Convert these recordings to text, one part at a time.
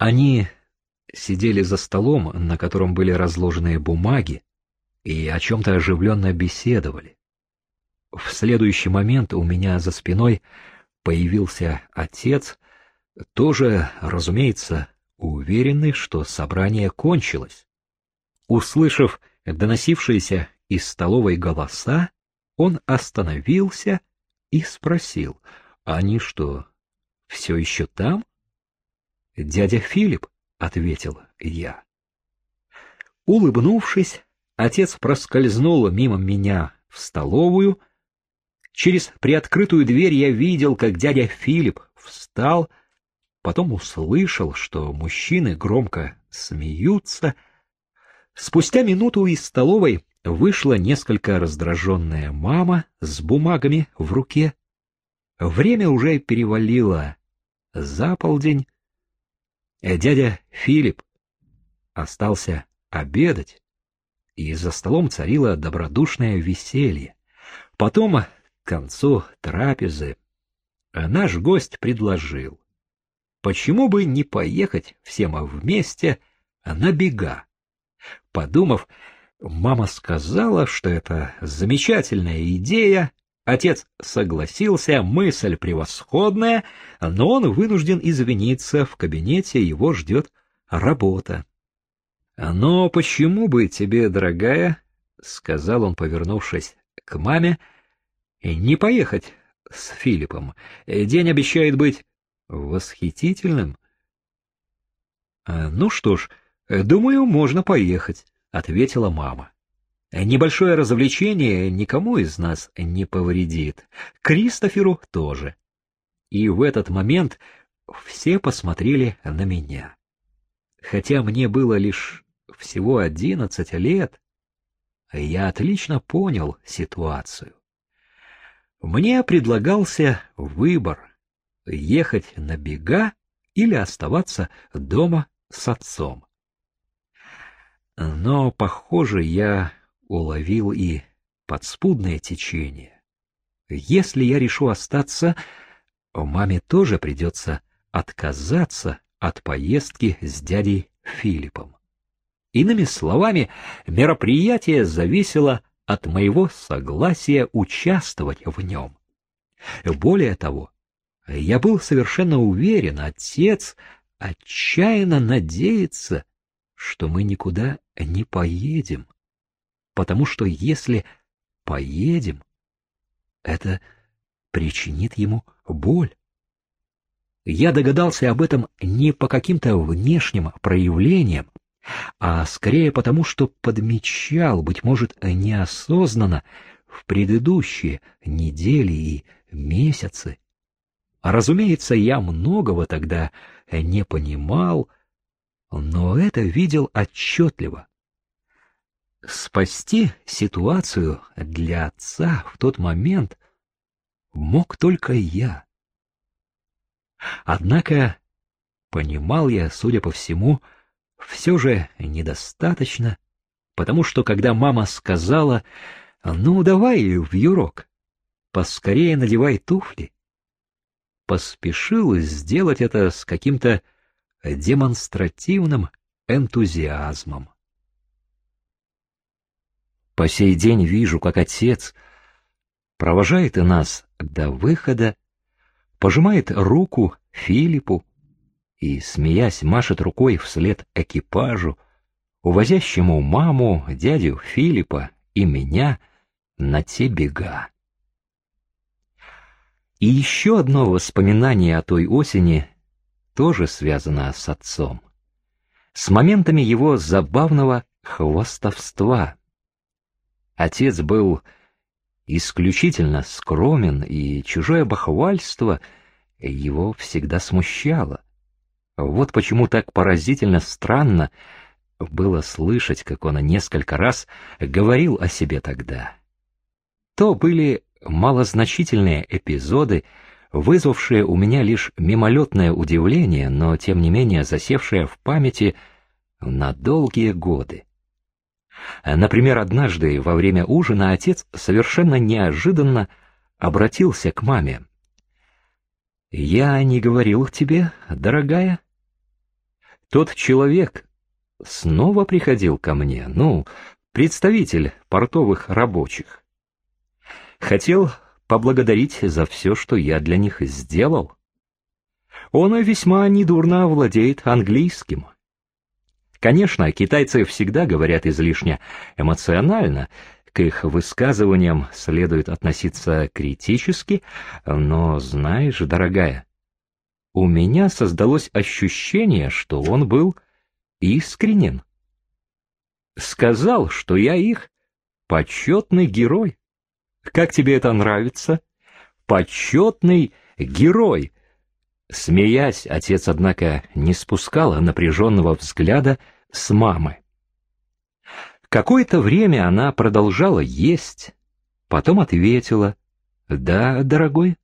Они сидели за столом, на котором были разложены бумаги, и о чем-то оживленно беседовали. В следующий момент у меня за спиной появился отец, тоже, разумеется, уверенный, что собрание кончилось. Услышав доносившиеся из столовой голоса, он остановился и спросил, они что, все еще там? Дядя Филипп, — ответил я. Улыбнувшись, отец проскользнул мимо меня в столовую. Через приоткрытую дверь я видел, как дядя Филипп встал, потом услышал, что мужчины громко смеются. Спустя минуту из столовой вышла несколько раздраженная мама с бумагами в руке. Время уже перевалило за полдень. Дядя Филипп остался обедать, и за столом царило добродушное веселье. Потом, к концу трапезы, наш гость предложил, почему бы не поехать всем вместе на бега. Подумав, мама сказала, что это замечательная идея, отец согласился, мысль превосходная, но он вынужден извиниться, в кабинете его ждет работа. «Но почему бы тебе, дорогая, — сказал он, повернувшись к маме, — не поехать с Филиппом? День обещает быть восхитительным». «Ну что ж, думаю, можно поехать», — ответила мама. «Небольшое развлечение никому из нас не повредит, Кристоферу тоже». И в этот момент все посмотрели на меня. Хотя мне было лишь всего одиннадцать лет, я отлично понял ситуацию. Мне предлагался выбор — ехать на бега или оставаться дома с отцом. Но, похоже, я уловил и подспудное течение. Если я решу остаться, маме тоже придется отказаться от поездки с дядей Филиппом. Иными словами, мероприятие зависело от моего согласия участвовать в нем. Более того, я был совершенно уверен, отец отчаянно надеется, что мы никуда не поедем, потому что если поедем, это причинит ему боль. Я догадался об этом не по каким-то внешним проявлениям, а скорее потому, что подмечал, быть может, неосознанно, в предыдущие недели и месяцы. Разумеется, я многого тогда не понимал, но это видел отчетливо. Спасти ситуацию для отца в тот момент мог только я. Однако понимал я, судя по всему, все же недостаточно, потому что когда мама сказала «Ну, давай в юрок, поскорее надевай туфли», поспешил сделать это с каким-то демонстративным энтузиазмом. По сей день вижу, как отец провожает и нас до выхода, пожимает руку Филиппу, и, смеясь, машет рукой вслед экипажу, увозящему маму, дядю Филиппа и меня на те бега. И еще одно воспоминание о той осени тоже связано с отцом. С моментами его забавного хвостовства. Отец был исключительно скромен, и чужое бахвальство его всегда смущало. Вот почему так поразительно странно было слышать, как он несколько раз говорил о себе тогда. То были малозначительные эпизоды, вызвавшие у меня лишь мимолетное удивление, но тем не менее засевшее в памяти на долгие годы. Например, однажды во время ужина отец совершенно неожиданно обратился к маме. «Я не говорил тебе, дорогая?» Тот человек снова приходил ко мне, ну, представитель портовых рабочих. Хотел поблагодарить за все, что я для них сделал. Он весьма недурно владеет английским. Конечно, китайцы всегда говорят излишне эмоционально, к их высказываниям следует относиться критически, но, знаешь, дорогая, у меня создалось ощущение, что он был искренен. Сказал, что я их почетный герой. Как тебе это нравится? Почетный герой. Смеясь, отец, однако, не спускал напряженного взгляда с мамы. Какое-то время она продолжала есть, потом ответила, «Да, дорогой,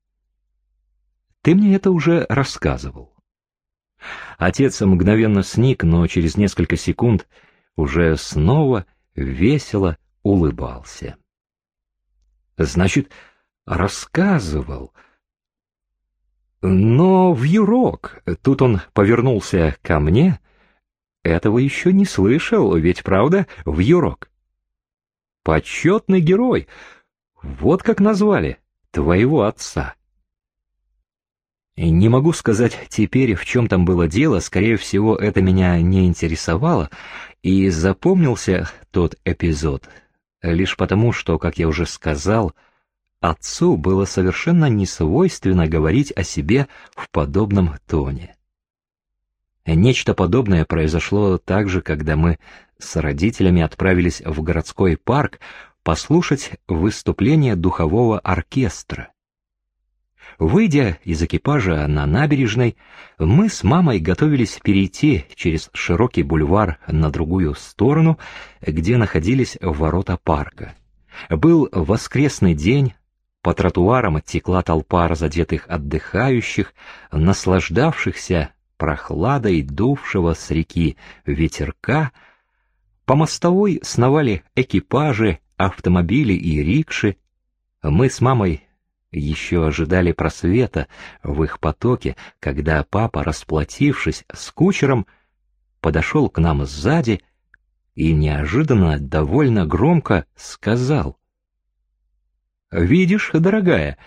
ты мне это уже рассказывал». Отец мгновенно сник, но через несколько секунд уже снова весело улыбался. Значит, рассказывал. Но в юрок, тут он повернулся ко мне, этого еще не слышал, ведь правда, в юрок. Почетный герой, вот как назвали твоего отца. Не могу сказать теперь, в чем там было дело, скорее всего, это меня не интересовало, и запомнился тот эпизод лишь потому, что, как я уже сказал, отцу было совершенно не свойственно говорить о себе в подобном тоне. Нечто подобное произошло также, когда мы с родителями отправились в городской парк послушать выступление духового оркестра. Выйдя из экипажа на набережной, мы с мамой готовились перейти через широкий бульвар на другую сторону, где находились ворота парка. Был воскресный день, по тротуарам оттекла толпа разодетых отдыхающих, наслаждавшихся прохладой дувшего с реки ветерка, по мостовой сновали экипажи, автомобили и рикши. Мы с мамой еще ожидали просвета в их потоке, когда папа, расплатившись с кучером, подошел к нам сзади и неожиданно довольно громко сказал. «Видишь, дорогая,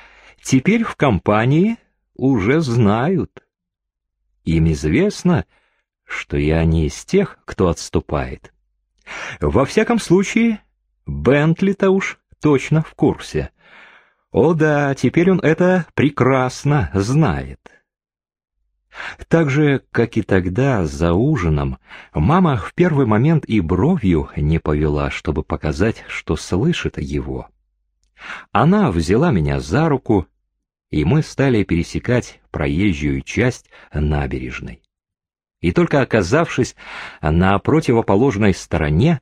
теперь в компании уже знают. Им известно, что я не из тех, кто отступает. Во всяком случае, Бентли-то уж точно в курсе». О да, теперь он это прекрасно знает. Так же, как и тогда, за ужином, мама в первый момент и бровью не повела, чтобы показать, что слышит его. Она взяла меня за руку, и мы стали пересекать проезжую часть набережной. И только оказавшись на противоположной стороне,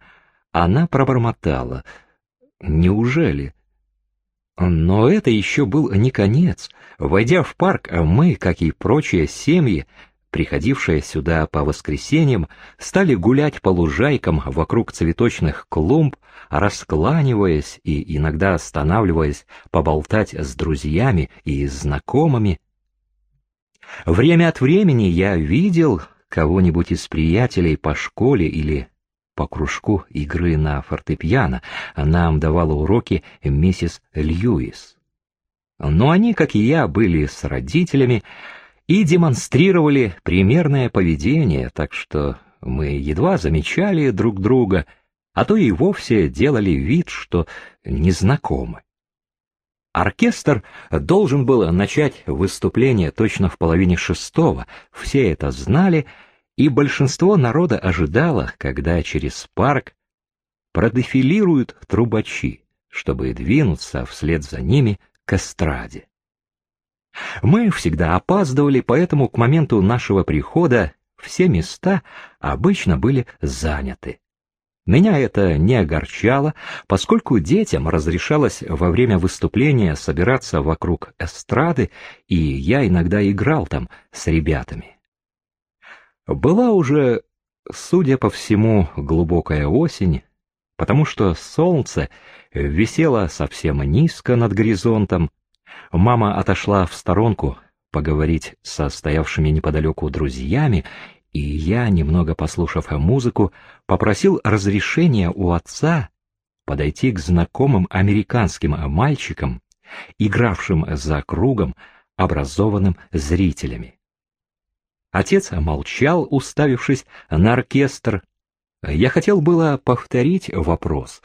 она пробормотала. «Неужели? Но это еще был не конец. Войдя в парк, мы, как и прочие семьи, приходившие сюда по воскресеньям, стали гулять по лужайкам вокруг цветочных клумб, раскланиваясь и иногда останавливаясь поболтать с друзьями и знакомыми. Время от времени я видел кого-нибудь из приятелей по школе или по кружку игры на фортепиано. Нам давала уроки миссис Льюис. Но они, как и я, были с родителями и демонстрировали примерное поведение, так что мы едва замечали друг друга, а то и вовсе делали вид, что незнакомы. Оркестр должен был начать выступление точно в половине шестого, все это знали, и большинство народа ожидало, когда через парк продефилируют трубачи, чтобы двинуться вслед за ними к эстраде. Мы всегда опаздывали, поэтому к моменту нашего прихода все места обычно были заняты. Меня это не огорчало, поскольку детям разрешалось во время выступления собираться вокруг эстрады, и я иногда играл там с ребятами. Была уже, судя по всему, глубокая осень, потому что солнце висело совсем низко над горизонтом. Мама отошла в сторонку поговорить со стоявшими неподалеку друзьями, И я, немного послушав музыку, попросил разрешения у отца подойти к знакомым американским мальчикам, игравшим за кругом, образованным зрителями. Отец молчал, уставившись на оркестр. Я хотел было повторить вопрос,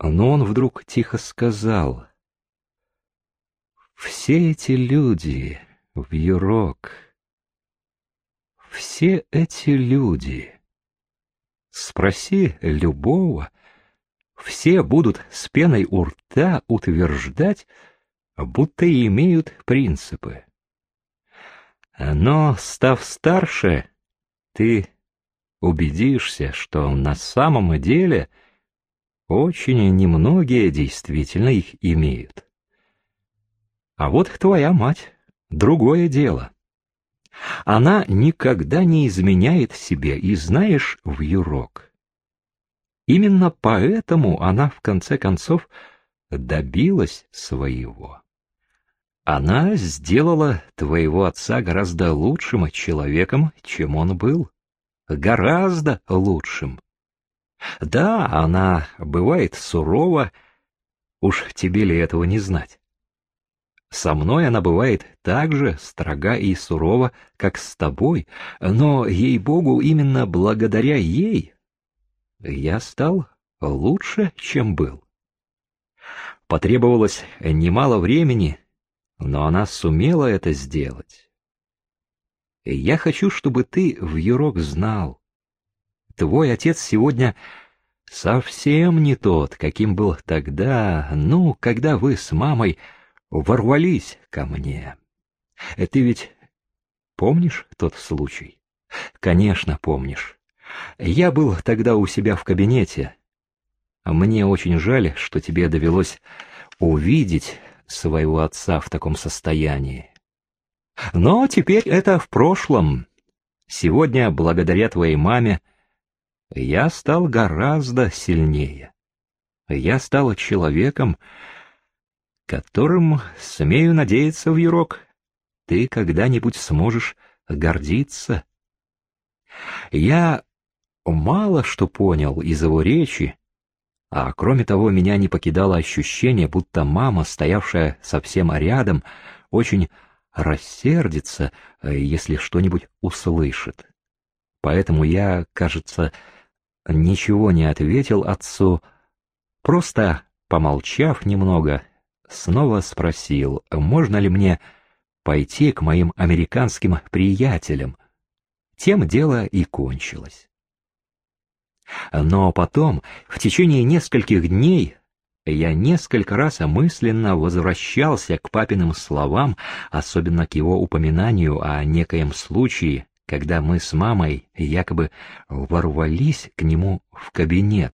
но он вдруг тихо сказал. «Все эти люди в Юрок, все эти люди, спроси любого, все будут с пеной у рта утверждать, будто имеют принципы. Но, став старше, ты убедишься, что на самом деле очень немногие действительно их имеют. А вот твоя мать — другое дело. Она никогда не изменяет себе, и знаешь, в юрок. Именно поэтому она, в конце концов, добилась своего. Она сделала твоего отца гораздо лучшим человеком, чем он был. Гораздо лучшим. Да, она бывает сурова, уж тебе ли этого не знать. Со мной она бывает так же строга и сурова, как с тобой, но, ей-богу, именно благодаря ей я стал лучше, чем был. Потребовалось немало времени, но она сумела это сделать. Я хочу, чтобы ты в Юрок знал. Твой отец сегодня совсем не тот, каким был тогда, ну, когда вы с мамой ворвались ко мне. Ты ведь помнишь тот случай? Конечно, помнишь. Я был тогда у себя в кабинете. Мне очень жаль, что тебе довелось увидеть своего отца в таком состоянии. Но теперь это в прошлом. Сегодня, благодаря твоей маме, я стал гораздо сильнее. Я стал человеком, которым, смею надеяться, в Юрок, ты когда-нибудь сможешь гордиться. Я мало что понял из его речи, а кроме того, меня не покидало ощущение, будто мама, стоявшая совсем рядом, очень рассердится, э, если что-нибудь услышит. Поэтому я, кажется, ничего не ответил отцу, просто, помолчав немного, снова спросил, можно ли мне пойти к моим американским приятелям. Тем дело и кончилось. Но потом, в течение нескольких дней, я несколько раз мысленно возвращался к папиным словам, особенно к его упоминанию о некоем случае, когда мы с мамой якобы ворвались к нему в кабинет.